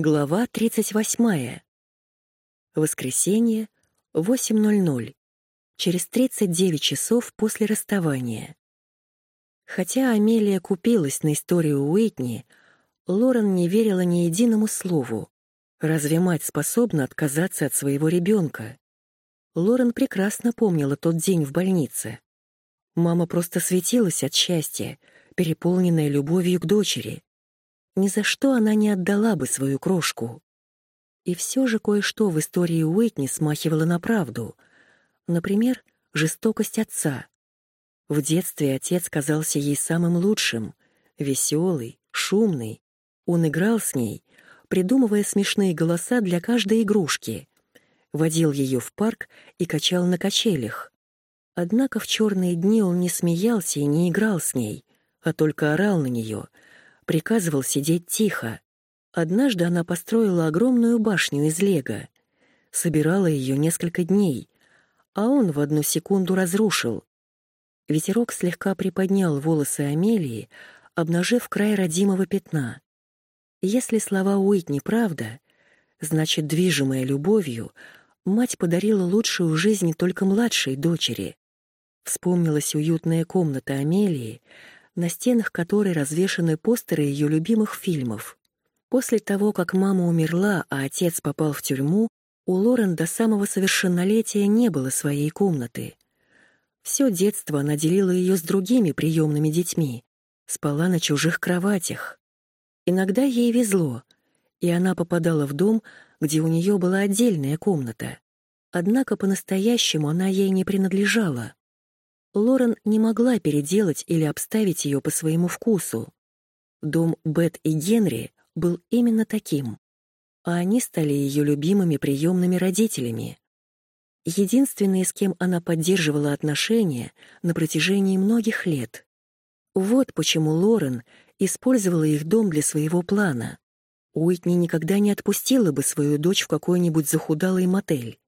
Глава 38. Воскресенье, 8.00. Через 39 часов после расставания. Хотя Амелия купилась на историю Уитни, Лорен не верила ни единому слову. Разве мать способна отказаться от своего ребенка? Лорен прекрасно помнила тот день в больнице. Мама просто светилась от счастья, переполненная любовью к дочери — ни за что она не отдала бы свою крошку. И все же кое-что в истории Уитни смахивало на правду. Например, жестокость отца. В детстве отец казался ей самым лучшим, веселый, шумный. Он играл с ней, придумывая смешные голоса для каждой игрушки, водил ее в парк и качал на качелях. Однако в черные дни он не смеялся и не играл с ней, а только орал на нее — приказывал сидеть тихо. Однажды она построила огромную башню из лего, собирала ее несколько дней, а он в одну секунду разрушил. Ветерок слегка приподнял волосы Амелии, обнажив край родимого пятна. Если слова Уитни правда, значит, движимая любовью, мать подарила лучшую жизнь только младшей дочери. Вспомнилась уютная комната Амелии, на стенах которой развешаны постеры ее любимых фильмов. После того, как мама умерла, а отец попал в тюрьму, у Лорен до самого совершеннолетия не было своей комнаты. Все детство она делила ее с другими приемными детьми, спала на чужих кроватях. Иногда ей везло, и она попадала в дом, где у нее была отдельная комната. Однако по-настоящему она ей не принадлежала. Лорен не могла переделать или обставить ее по своему вкусу. Дом Бет и Генри был именно таким, а они стали ее любимыми приемными родителями. Единственные, с кем она поддерживала отношения на протяжении многих лет. Вот почему Лорен использовала их дом для своего плана. Уитни никогда не отпустила бы свою дочь в какой-нибудь захудалый мотель.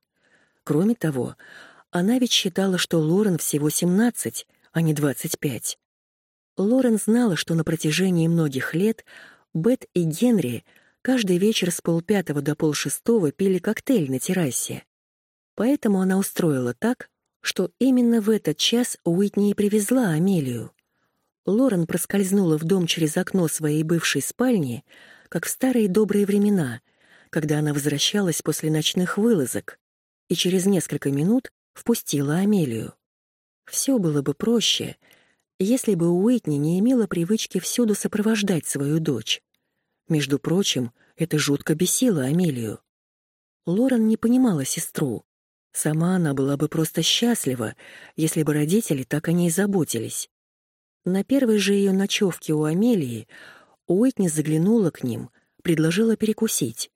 Кроме того, она ведь считала, что Лорен всего 17, а не 25. Лорен знала, что на протяжении многих лет Бет и Генри каждый вечер с полпятого до полшестого пили коктейль на террасе. Поэтому она устроила так, что именно в этот час Уитни и привезла Амелию. Лорен проскользнула в дом через окно своей бывшей спальни, как в старые добрые времена, когда она возвращалась после ночных вылазок, и через несколько минут впустила Амелию. Все было бы проще, если бы Уитни не имела привычки всюду сопровождать свою дочь. Между прочим, это жутко бесило Амелию. Лорен не понимала сестру. Сама она была бы просто счастлива, если бы родители так о ней заботились. На первой же ее ночевке у Амелии Уитни заглянула к ним, предложила перекусить.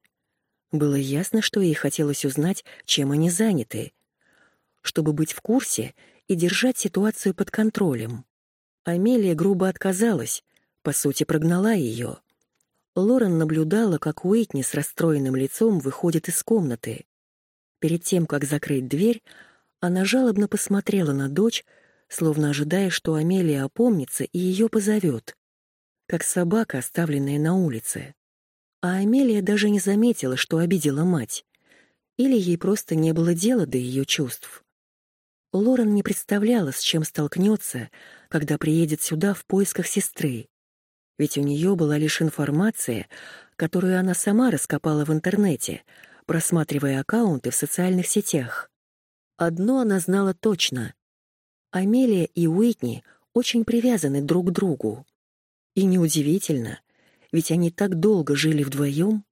Было ясно, что ей хотелось узнать, чем они заняты — чтобы быть в курсе и держать ситуацию под контролем. Амелия грубо отказалась, по сути, прогнала ее. Лорен наблюдала, как Уитни с расстроенным лицом выходит из комнаты. Перед тем, как закрыть дверь, она жалобно посмотрела на дочь, словно ожидая, что Амелия опомнится и ее позовет, как собака, оставленная на улице. А Амелия даже не заметила, что обидела мать, или ей просто не было дела до ее чувств. Лорен не представляла, с чем столкнется, когда приедет сюда в поисках сестры. Ведь у нее была лишь информация, которую она сама раскопала в интернете, просматривая аккаунты в социальных сетях. Одно она знала точно. Амелия и Уитни очень привязаны друг к другу. И неудивительно, ведь они так долго жили вдвоем.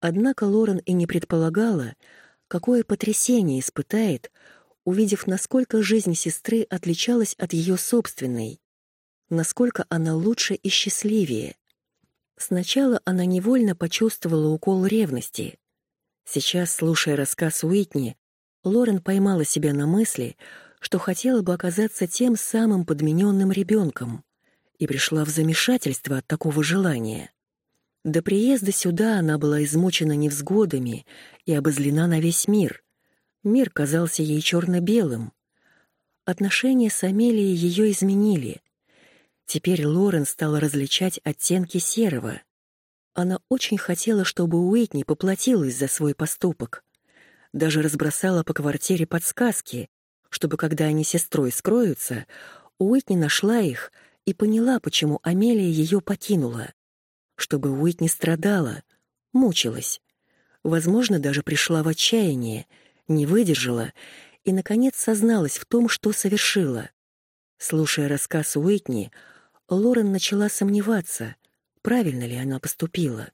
Однако Лорен и не предполагала, какое потрясение испытает, увидев, насколько жизнь сестры отличалась от ее собственной, насколько она лучше и счастливее. Сначала она невольно почувствовала укол ревности. Сейчас, слушая рассказ Уитни, Лорен поймала себя на мысли, что хотела бы оказаться тем самым подмененным ребенком, и пришла в замешательство от такого желания. До приезда сюда она была измучена невзгодами и обозлена на весь мир — Мир казался ей черно-белым. Отношения с Амелией ее изменили. Теперь Лорен стала различать оттенки серого. Она очень хотела, чтобы Уитни поплатилась за свой поступок. Даже разбросала по квартире подсказки, чтобы, когда они с сестрой скроются, Уитни нашла их и поняла, почему Амелия ее покинула. Чтобы Уитни страдала, мучилась. Возможно, даже пришла в отчаяние, не выдержала и, наконец, созналась в том, что совершила. Слушая рассказ Уитни, Лорен начала сомневаться, правильно ли она поступила.